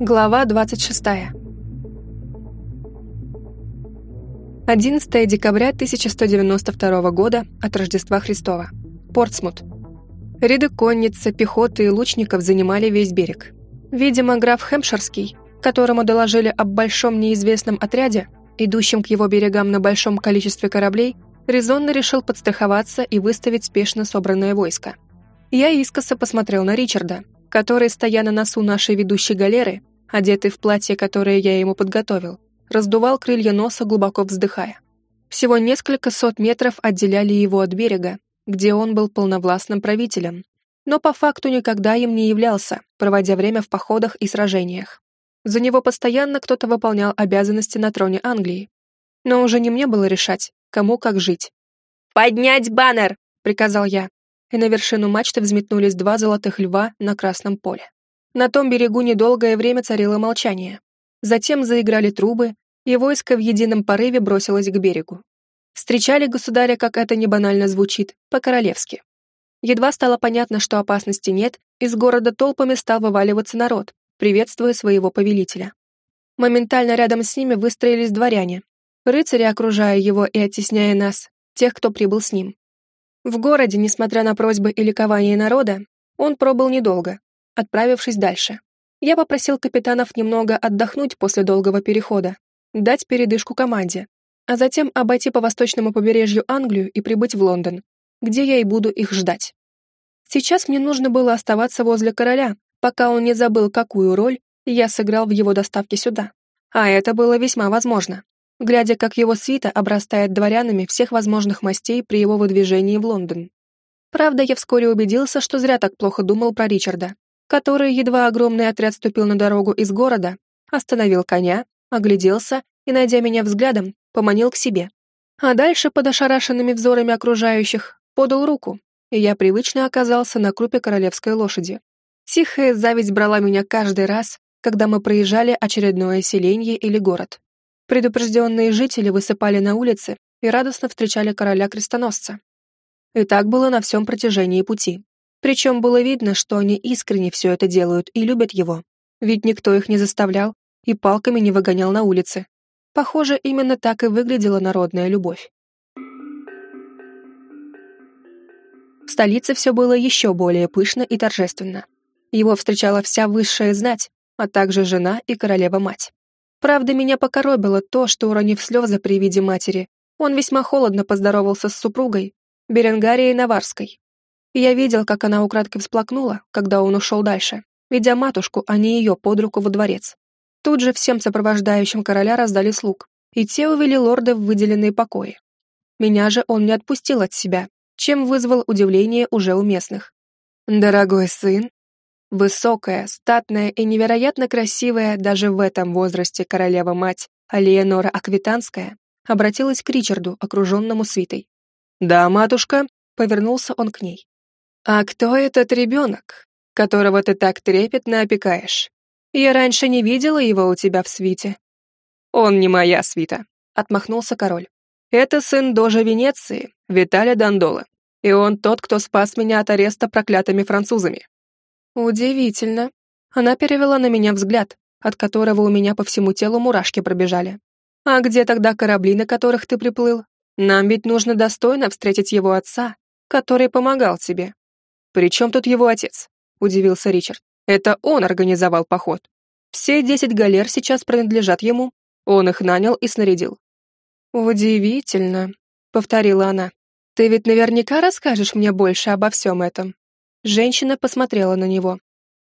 Глава 26. 11 декабря 1192 года от Рождества Христова. Портсмут. Ряды конницы, пехоты и лучников занимали весь берег. Видимо, граф Хэмпширский, которому доложили об большом неизвестном отряде, идущем к его берегам на большом количестве кораблей, резонно решил подстраховаться и выставить спешно собранное войско. Я искоса посмотрел на Ричарда, который, стоя на носу нашей ведущей галеры, одетый в платье, которое я ему подготовил, раздувал крылья носа, глубоко вздыхая. Всего несколько сот метров отделяли его от берега, где он был полновластным правителем, но по факту никогда им не являлся, проводя время в походах и сражениях. За него постоянно кто-то выполнял обязанности на троне Англии. Но уже не мне было решать, кому как жить. «Поднять баннер!» — приказал я, и на вершину мачты взметнулись два золотых льва на красном поле. На том берегу недолгое время царило молчание. Затем заиграли трубы, и войско в едином порыве бросилось к берегу. Встречали государя, как это не банально звучит, по-королевски. Едва стало понятно, что опасности нет, из города толпами стал вываливаться народ, приветствуя своего повелителя. Моментально рядом с ними выстроились дворяне, рыцари, окружая его и оттесняя нас, тех, кто прибыл с ним. В городе, несмотря на просьбы и ликование народа, он пробыл недолго, отправившись дальше. Я попросил капитанов немного отдохнуть после долгого перехода, дать передышку команде, а затем обойти по восточному побережью Англию и прибыть в Лондон, где я и буду их ждать. Сейчас мне нужно было оставаться возле короля, пока он не забыл, какую роль я сыграл в его доставке сюда. А это было весьма возможно глядя, как его свита обрастает дворянами всех возможных мастей при его выдвижении в Лондон. Правда, я вскоре убедился, что зря так плохо думал про Ричарда, который, едва огромный отряд ступил на дорогу из города, остановил коня, огляделся и, найдя меня взглядом, поманил к себе. А дальше, под ошарашенными взорами окружающих, подал руку, и я привычно оказался на крупе королевской лошади. Тихая зависть брала меня каждый раз, когда мы проезжали очередное селение или город. Предупрежденные жители высыпали на улицы и радостно встречали короля-крестоносца. И так было на всем протяжении пути. Причем было видно, что они искренне все это делают и любят его, ведь никто их не заставлял и палками не выгонял на улицы. Похоже, именно так и выглядела народная любовь. В столице все было еще более пышно и торжественно. Его встречала вся высшая знать, а также жена и королева-мать. Правда, меня покоробило то, что, уронив слезы при виде матери, он весьма холодно поздоровался с супругой, Беренгарией Наварской. Я видел, как она украдкой всплакнула, когда он ушел дальше, ведя матушку, а не ее под руку во дворец. Тут же всем сопровождающим короля раздали слуг, и те увели лорда в выделенные покои. Меня же он не отпустил от себя, чем вызвал удивление уже у местных. «Дорогой сын, Высокая, статная и невероятно красивая даже в этом возрасте королева-мать Алиенора Аквитанская обратилась к Ричарду, окруженному свитой. «Да, матушка», — повернулся он к ней. «А кто этот ребенок, которого ты так трепетно опекаешь? Я раньше не видела его у тебя в свите». «Он не моя свита», — отмахнулся король. «Это сын дожа Венеции, Виталя Дандола, и он тот, кто спас меня от ареста проклятыми французами. Удивительно. Она перевела на меня взгляд, от которого у меня по всему телу мурашки пробежали. А где тогда корабли, на которых ты приплыл? Нам ведь нужно достойно встретить его отца, который помогал тебе. При чем тут его отец? Удивился Ричард. Это он организовал поход. Все десять галер сейчас принадлежат ему. Он их нанял и снарядил. Удивительно, повторила она. Ты ведь наверняка расскажешь мне больше обо всем этом. Женщина посмотрела на него.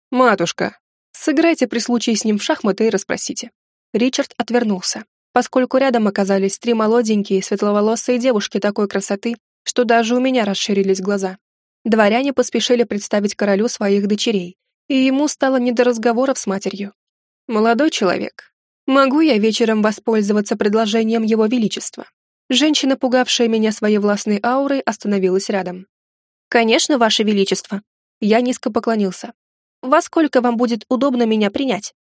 «Матушка, сыграйте при случае с ним в шахматы и расспросите». Ричард отвернулся, поскольку рядом оказались три молоденькие светловолосые девушки такой красоты, что даже у меня расширились глаза. Дворяне поспешили представить королю своих дочерей, и ему стало не до разговоров с матерью. «Молодой человек, могу я вечером воспользоваться предложением его величества?» Женщина, пугавшая меня своей властной аурой, остановилась рядом. «Конечно, Ваше Величество». Я низко поклонился. «Во сколько вам будет удобно меня принять?»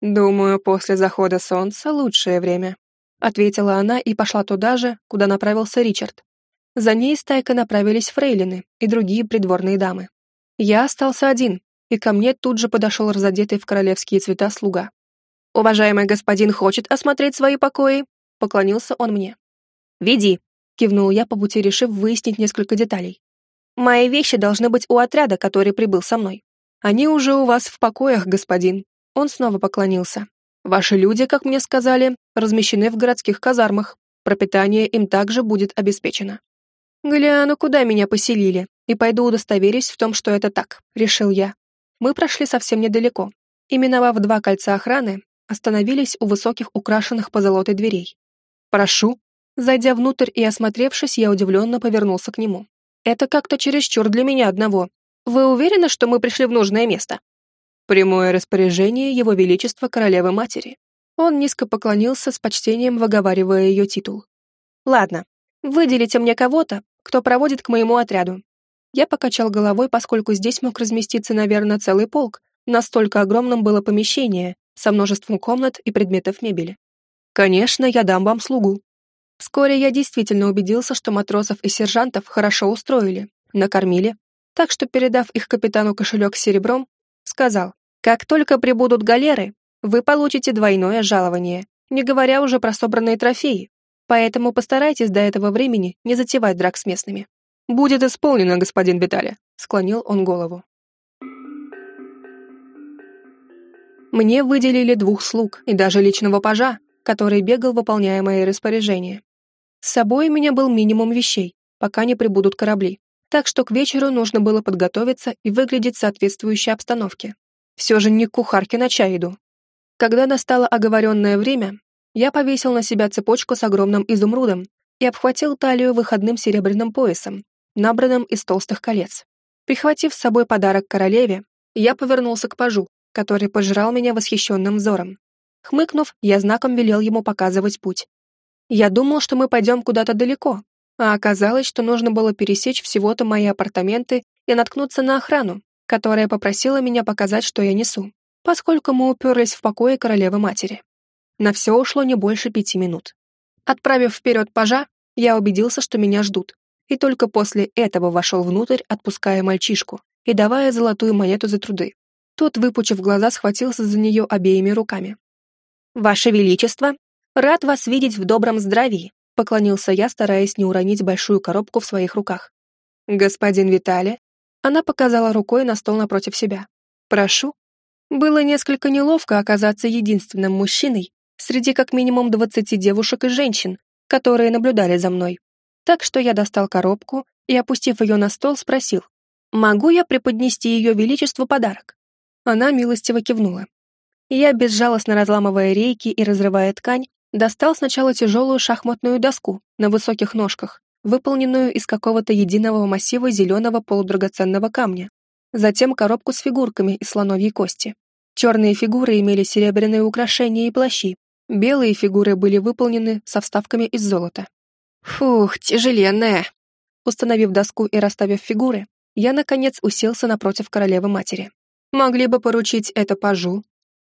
«Думаю, после захода солнца лучшее время», — ответила она и пошла туда же, куда направился Ричард. За ней стайка направились фрейлины и другие придворные дамы. Я остался один, и ко мне тут же подошел разодетый в королевские цвета слуга. «Уважаемый господин хочет осмотреть свои покои?» — поклонился он мне. «Веди», — кивнул я по пути, решив выяснить несколько деталей. «Мои вещи должны быть у отряда, который прибыл со мной. Они уже у вас в покоях, господин». Он снова поклонился. «Ваши люди, как мне сказали, размещены в городских казармах. Пропитание им также будет обеспечено». «Гляну, куда меня поселили, и пойду удостоверюсь в том, что это так», — решил я. Мы прошли совсем недалеко. И, миновав два кольца охраны, остановились у высоких украшенных позолотой дверей. «Прошу». Зайдя внутрь и осмотревшись, я удивленно повернулся к нему. «Это как-то чересчур для меня одного. Вы уверены, что мы пришли в нужное место?» Прямое распоряжение Его Величества Королевы Матери. Он низко поклонился с почтением, выговаривая ее титул. «Ладно, выделите мне кого-то, кто проводит к моему отряду». Я покачал головой, поскольку здесь мог разместиться, наверное, целый полк, настолько огромным было помещение, со множеством комнат и предметов мебели. Конечно, я дам вам слугу. Вскоре я действительно убедился, что матросов и сержантов хорошо устроили, накормили, так что, передав их капитану кошелек с серебром, сказал, «Как только прибудут галеры, вы получите двойное жалование, не говоря уже про собранные трофеи, поэтому постарайтесь до этого времени не затевать драк с местными». «Будет исполнено, господин Витали», — склонил он голову. Мне выделили двух слуг и даже личного пажа, который бегал, выполняя мои распоряжения. С собой у меня был минимум вещей, пока не прибудут корабли, так что к вечеру нужно было подготовиться и выглядеть соответствующей обстановке. Все же не к кухарке на чай иду. Когда настало оговоренное время, я повесил на себя цепочку с огромным изумрудом и обхватил талию выходным серебряным поясом, набранным из толстых колец. Прихватив с собой подарок королеве, я повернулся к пажу, который пожирал меня восхищенным взором. Хмыкнув, я знаком велел ему показывать путь. Я думал, что мы пойдем куда-то далеко, а оказалось, что нужно было пересечь всего-то мои апартаменты и наткнуться на охрану, которая попросила меня показать, что я несу, поскольку мы уперлись в покое королевы-матери. На все ушло не больше пяти минут. Отправив вперед пажа, я убедился, что меня ждут, и только после этого вошел внутрь, отпуская мальчишку и давая золотую монету за труды. Тот, выпучив глаза, схватился за нее обеими руками. «Ваше Величество, рад вас видеть в добром здравии», поклонился я, стараясь не уронить большую коробку в своих руках. «Господин Витали?» Она показала рукой на стол напротив себя. «Прошу». Было несколько неловко оказаться единственным мужчиной среди как минимум двадцати девушек и женщин, которые наблюдали за мной. Так что я достал коробку и, опустив ее на стол, спросил, «Могу я преподнести ее величеству подарок?» Она милостиво кивнула. Я, безжалостно разламывая рейки и разрывая ткань, достал сначала тяжелую шахматную доску на высоких ножках, выполненную из какого-то единого массива зеленого полудрагоценного камня. Затем коробку с фигурками из слоновьей кости. Черные фигуры имели серебряные украшения и плащи. Белые фигуры были выполнены со вставками из золота. Фух, тяжеленная. Установив доску и расставив фигуры, я, наконец, уселся напротив королевы-матери. Могли бы поручить это пажу.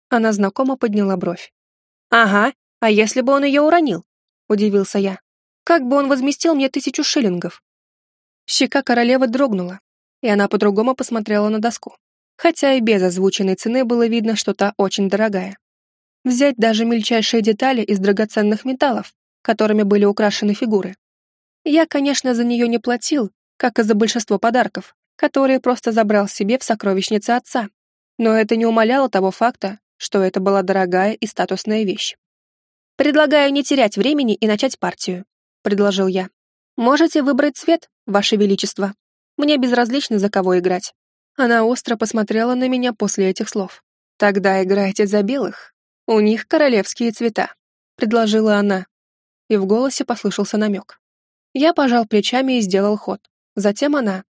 Она знакомо подняла бровь. Ага, а если бы он ее уронил? Удивился я. Как бы он возместил мне тысячу шиллингов? Щека королевы дрогнула, и она по-другому посмотрела на доску. Хотя и без озвученной цены было видно, что та очень дорогая. Взять даже мельчайшие детали из драгоценных металлов, которыми были украшены фигуры. Я, конечно, за нее не платил, как и за большинство подарков, который просто забрал себе в сокровищнице отца. Но это не умаляло того факта, что это была дорогая и статусная вещь. «Предлагаю не терять времени и начать партию», — предложил я. «Можете выбрать цвет, Ваше Величество. Мне безразлично, за кого играть». Она остро посмотрела на меня после этих слов. «Тогда играйте за белых. У них королевские цвета», — предложила она. И в голосе послышался намек. Я пожал плечами и сделал ход. Затем она,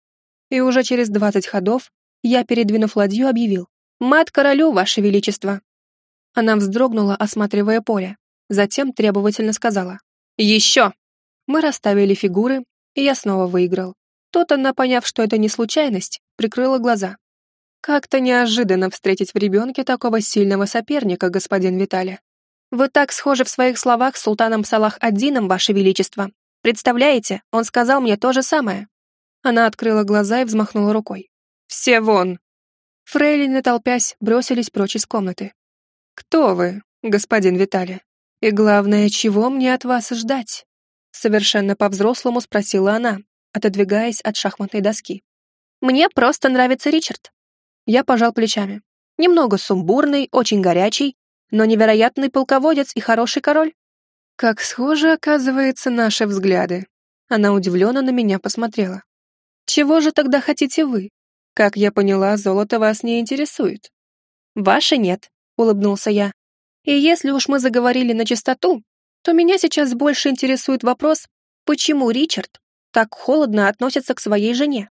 и уже через двадцать ходов я, передвинув ладью, объявил «Мат королю, ваше величество!» Она вздрогнула, осматривая поле, затем требовательно сказала «Еще!» Мы расставили фигуры, и я снова выиграл. Тот она, поняв, что это не случайность, прикрыла глаза. Как-то неожиданно встретить в ребенке такого сильного соперника, господин Виталий. Вы так схожи в своих словах с султаном Салах-Аддином, ваше величество. Представляете, он сказал мне то же самое. Она открыла глаза и взмахнула рукой. «Все вон!» Фрейлины, толпясь, бросились прочь из комнаты. «Кто вы, господин Виталий? И главное, чего мне от вас ждать?» Совершенно по-взрослому спросила она, отодвигаясь от шахматной доски. «Мне просто нравится Ричард». Я пожал плечами. Немного сумбурный, очень горячий, но невероятный полководец и хороший король. Как схожи, оказывается, наши взгляды. Она удивленно на меня посмотрела. Чего же тогда хотите вы? Как я поняла, золото вас не интересует. Ваше нет, улыбнулся я. И если уж мы заговорили на чистоту, то меня сейчас больше интересует вопрос, почему Ричард так холодно относится к своей жене.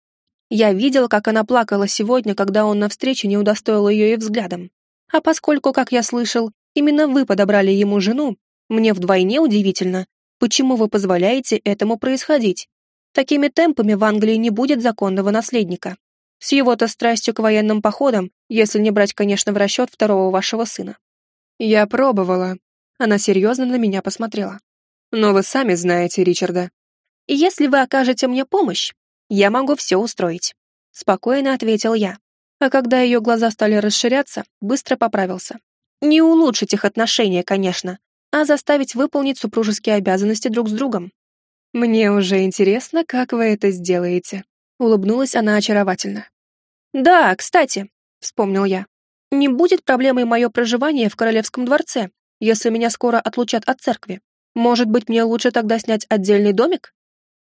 Я видел, как она плакала сегодня, когда он на встрече не удостоил ее и взглядом. А поскольку, как я слышал, именно вы подобрали ему жену, мне вдвойне удивительно, почему вы позволяете этому происходить. Такими темпами в Англии не будет законного наследника. С его-то страстью к военным походам, если не брать, конечно, в расчет второго вашего сына. Я пробовала. Она серьезно на меня посмотрела. Но вы сами знаете Ричарда. Если вы окажете мне помощь, я могу все устроить. Спокойно ответил я. А когда ее глаза стали расширяться, быстро поправился. Не улучшить их отношения, конечно, а заставить выполнить супружеские обязанности друг с другом. «Мне уже интересно, как вы это сделаете», — улыбнулась она очаровательно. «Да, кстати», — вспомнил я, «не будет проблемой мое проживание в королевском дворце, если меня скоро отлучат от церкви. Может быть, мне лучше тогда снять отдельный домик?»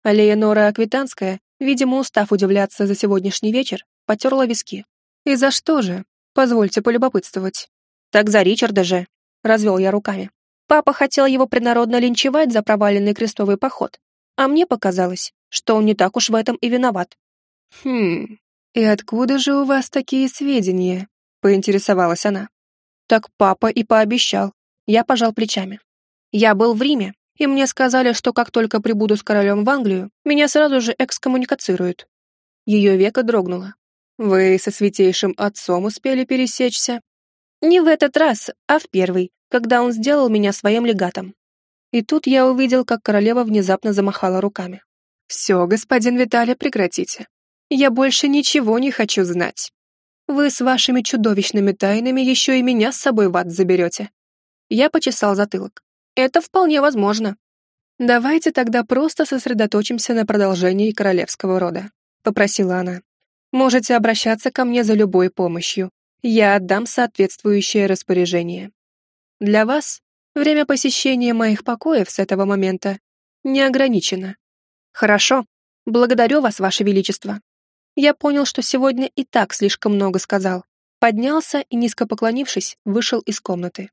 А Леонора Аквитанская, видимо, устав удивляться за сегодняшний вечер, потерла виски. «И за что же? Позвольте полюбопытствовать». «Так за Ричарда же», — развел я руками. Папа хотел его принародно линчевать за проваленный крестовый поход, а мне показалось, что он не так уж в этом и виноват. «Хм, и откуда же у вас такие сведения?» — поинтересовалась она. «Так папа и пообещал». Я пожал плечами. «Я был в Риме, и мне сказали, что как только прибуду с королем в Англию, меня сразу же экскоммуникацируют». Ее века дрогнуло. «Вы со святейшим отцом успели пересечься?» «Не в этот раз, а в первый, когда он сделал меня своим легатом. И тут я увидел, как королева внезапно замахала руками. «Все, господин Виталий, прекратите. Я больше ничего не хочу знать. Вы с вашими чудовищными тайнами еще и меня с собой в ад заберете». Я почесал затылок. «Это вполне возможно». «Давайте тогда просто сосредоточимся на продолжении королевского рода», — попросила она. «Можете обращаться ко мне за любой помощью. Я отдам соответствующее распоряжение. Для вас Время посещения моих покоев с этого момента не ограничено. Хорошо. Благодарю вас, Ваше Величество. Я понял, что сегодня и так слишком много сказал. Поднялся и, низко поклонившись, вышел из комнаты.